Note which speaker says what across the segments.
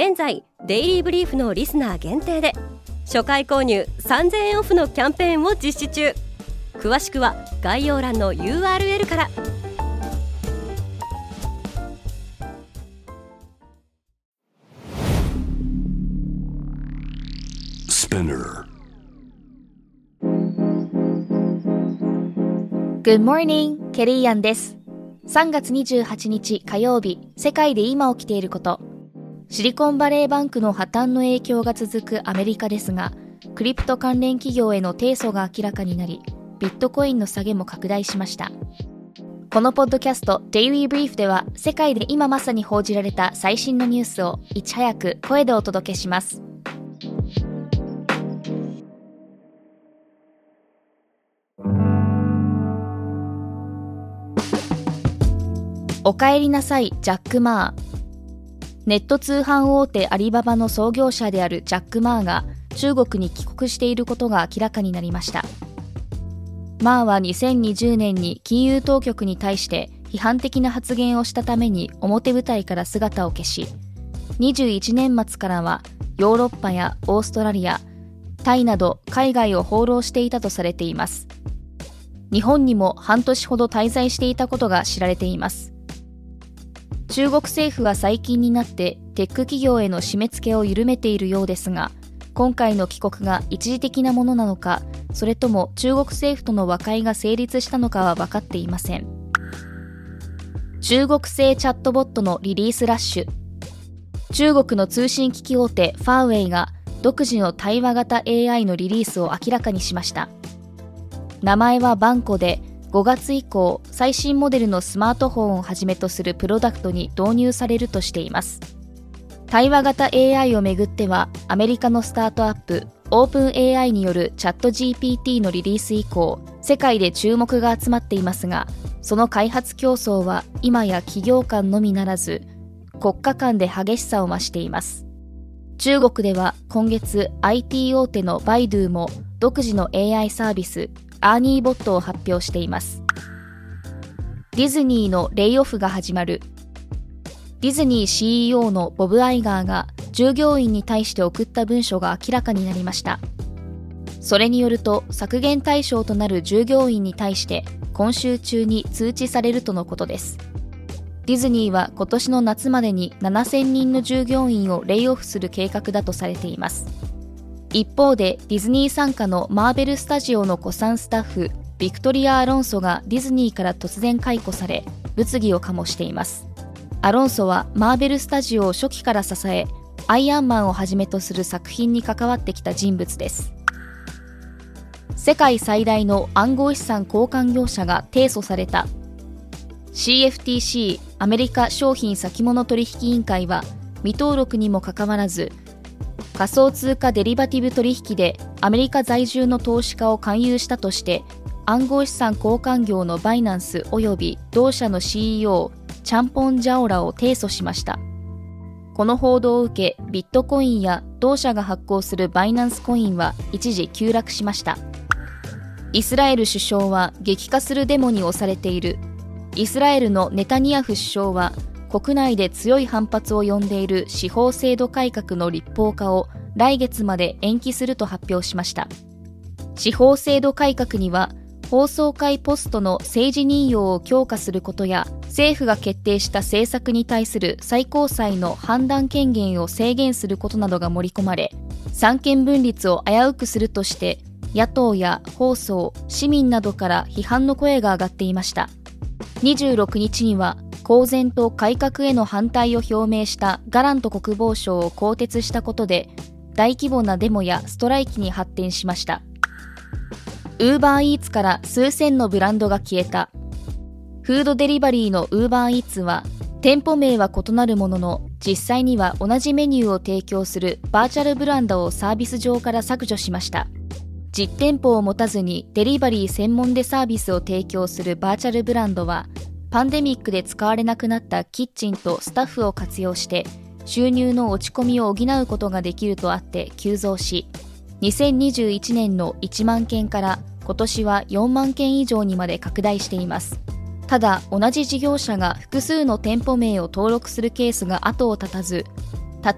Speaker 1: 現在デイリーブリーフのリスナー限定で初回購入3000円オフのキャンペーンを実施中詳しくは概要欄の URL から
Speaker 2: Good morning! ケリーアンです。3月28日火曜日、世界で今起きていること。シリコンバレーバンクの破綻の影響が続くアメリカですが、クリプト関連企業への提訴が明らかになり、ビットコインの下げも拡大しました。このポッドキャスト Daily Brief では世界で今まさに報じられた最新のニュースをいち早く声でお届けします。おかえりなさいジャック・マーネット通販大手アリババの創業者であるジャック・マーが中国に帰国していることが明らかになりました。マーは2020年に金融当局に対して批判的な発言をしたために表舞台から姿を消し21年末からはヨーロッパやオーストラリアタイなど海外を放浪していたとされています。日本にも半年ほど滞在していたことが知られています。中国政府は最近になってテック企業への締め付けを緩めているようですが今回の帰国が一時的なものなのかそれとも中国政府との和解が成立したのかは分かっていません。中国製チャットボットのリリースラッシュ。中国の通信機器大手ファーウェイが独自の対話型 AI のリリースを明らかにしました。名前はバンコで5月以降最新モデルのスマートフォンをはじめとするプロダクトに導入されるとしています。対話型 AI をめぐってはアメリカのスタートアップオープン AI によるチャット GPT のリリース以降世界で注目が集まっていますがその開発競争は今や企業間のみならず国家間で激しさを増しています。中国では今月 IT 大手のバイドゥも独自の AI サービスアーニーボットを発表しています。ディズニーのレイオフが始まる。ディズニー CEO のボブ・アイガーが従業員に対して送った文書が明らかになりました。それによると削減対象となる従業員に対して今週中に通知されるとのことです。ディズニーは今年の夏までに7000人の従業員をレイオフする計画だとされています。一方でディズニー傘下のマーベルスタジオの古参スタッフビクトリア・アロンソがディズニーから突然解雇され物議を醸しています。アロンソはマーベルスタジオを初期から支えアイアンマンをはじめとする作品に関わってきた人物です。世界最大の暗号資産交換業者が提訴された。CFTC アメリカ商品先物取引委員会は未登録にもかかわらず仮想通貨デリバティブ取引でアメリカ在住の投資家を勧誘したとして暗号資産交換業のバイナンス及び同社の CEO チャンポン・ジャオラを提訴しました。この報道を受けビットコインや同社が発行するバイナンスコインは一時急落しました。イスラエル首相は激化するデモに押されている。イスラエルのネタニヤフ首相は国内で強い反発を呼んでいる司法制度改革の立法化を来月まで延期すると発表しました。司法制度改革には放送会ポストの政治任用を強化することや政府が決定した政策に対する最高裁の判断権限を制限することなどが盛り込まれ三権分立を危うくするとして野党や放送市民などから批判の声が上がっていました。26日には公然と改革への反対を表明したガラント国防相を更迭したことで大規模なデモやストライキに発展しました。ウーバーイーツから数千のブランドが消えた。フードデリバリーのウーバーイーツは店舗名は異なるものの実際には同じメニューを提供するバーチャルブランドをサービス上から削除しました。実店舗を持たずにデリバリー専門でサービスを提供するバーチャルブランドはパンデミックで使われなくなったキッチンとスタッフを活用して収入の落ち込みを補うことができるとあって急増し2021年の1万件から今年は4万件以上にまで拡大しています。ただ同じ事業者が複数の店舗名を登録するケースが後を絶たず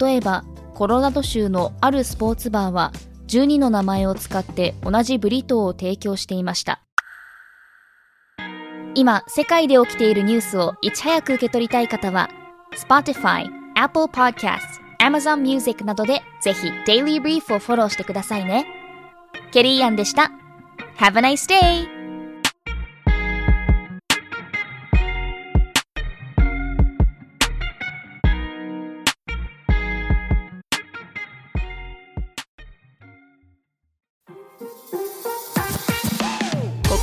Speaker 2: 例えばコロラド州のあるスポーツバーは12の名前を使って同じブリトーを提供していました。今世界で起きているニュースをいち早く受け取りたい方は Spotify、Apple Podcasts、Amazon Music などでぜひ Daily Brief をフォローしてくださいねケリーアンでした Have a nice day!